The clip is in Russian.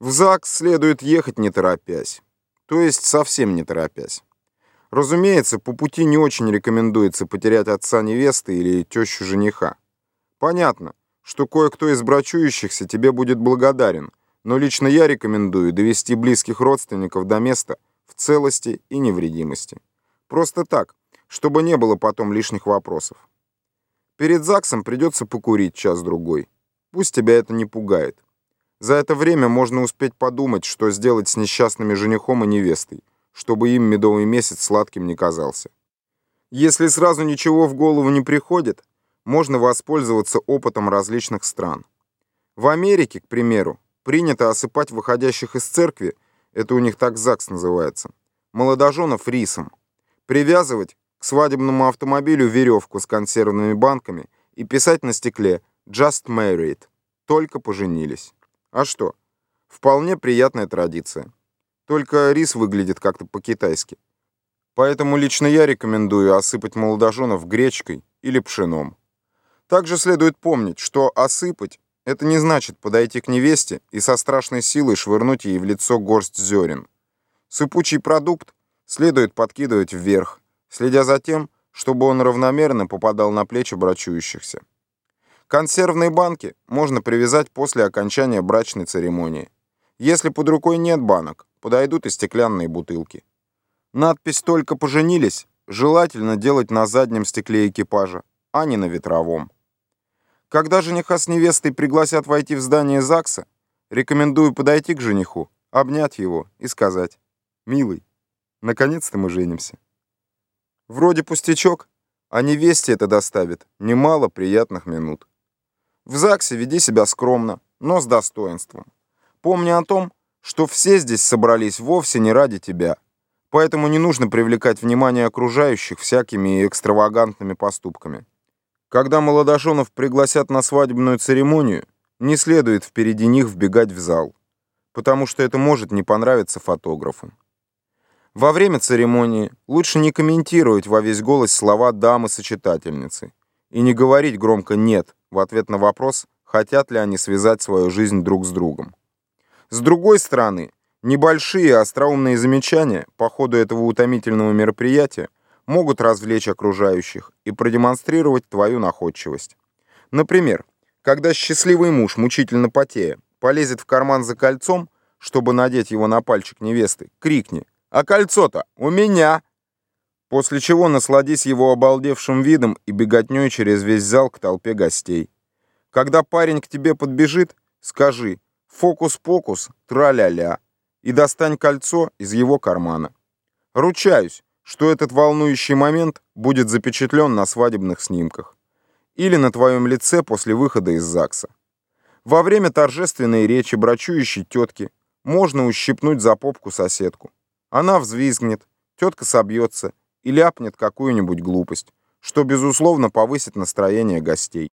В ЗАГС следует ехать не торопясь, то есть совсем не торопясь. Разумеется, по пути не очень рекомендуется потерять отца невесты или тещу жениха. Понятно, что кое-кто из брачующихся тебе будет благодарен, но лично я рекомендую довести близких родственников до места в целости и невредимости. Просто так, чтобы не было потом лишних вопросов. Перед ЗАГСом придется покурить час-другой. Пусть тебя это не пугает. За это время можно успеть подумать, что сделать с несчастными женихом и невестой, чтобы им медовый месяц сладким не казался. Если сразу ничего в голову не приходит, можно воспользоваться опытом различных стран. В Америке, к примеру, принято осыпать выходящих из церкви, это у них так ЗАГС называется, молодоженов рисом, привязывать к свадебному автомобилю веревку с консервными банками и писать на стекле «Just married» — «Только поженились». А что? Вполне приятная традиция. Только рис выглядит как-то по-китайски. Поэтому лично я рекомендую осыпать молодоженов гречкой или пшеном. Также следует помнить, что осыпать — это не значит подойти к невесте и со страшной силой швырнуть ей в лицо горсть зерен. Сыпучий продукт следует подкидывать вверх, следя за тем, чтобы он равномерно попадал на плечи брачующихся. Консервные банки можно привязать после окончания брачной церемонии. Если под рукой нет банок, подойдут и стеклянные бутылки. Надпись «Только поженились» желательно делать на заднем стекле экипажа, а не на ветровом. Когда жениха с невестой пригласят войти в здание ЗАГСа, рекомендую подойти к жениху, обнять его и сказать «Милый, наконец-то мы женимся». Вроде пустячок, а невесте это доставит немало приятных минут. В ЗАГСе веди себя скромно, но с достоинством. Помни о том, что все здесь собрались вовсе не ради тебя, поэтому не нужно привлекать внимание окружающих всякими экстравагантными поступками. Когда молодоженов пригласят на свадебную церемонию, не следует впереди них вбегать в зал, потому что это может не понравиться фотографу. Во время церемонии лучше не комментировать во весь голос слова дамы-сочетательницы и не говорить громко «нет» в ответ на вопрос, хотят ли они связать свою жизнь друг с другом. С другой стороны, небольшие остроумные замечания по ходу этого утомительного мероприятия могут развлечь окружающих и продемонстрировать твою находчивость. Например, когда счастливый муж, мучительно потея, полезет в карман за кольцом, чтобы надеть его на пальчик невесты, крикни «А кольцо-то у меня!» После чего насладись его обалдевшим видом и беготней через весь зал к толпе гостей. Когда парень к тебе подбежит, скажи «фокус-покус, тра-ля-ля» и достань кольцо из его кармана. Ручаюсь, что этот волнующий момент будет запечатлен на свадебных снимках или на твоем лице после выхода из ЗАГСа. Во время торжественной речи брачующей тетки можно ущипнуть за попку соседку. Она взвизгнет, тетка собьется и ляпнет какую-нибудь глупость, что, безусловно, повысит настроение гостей.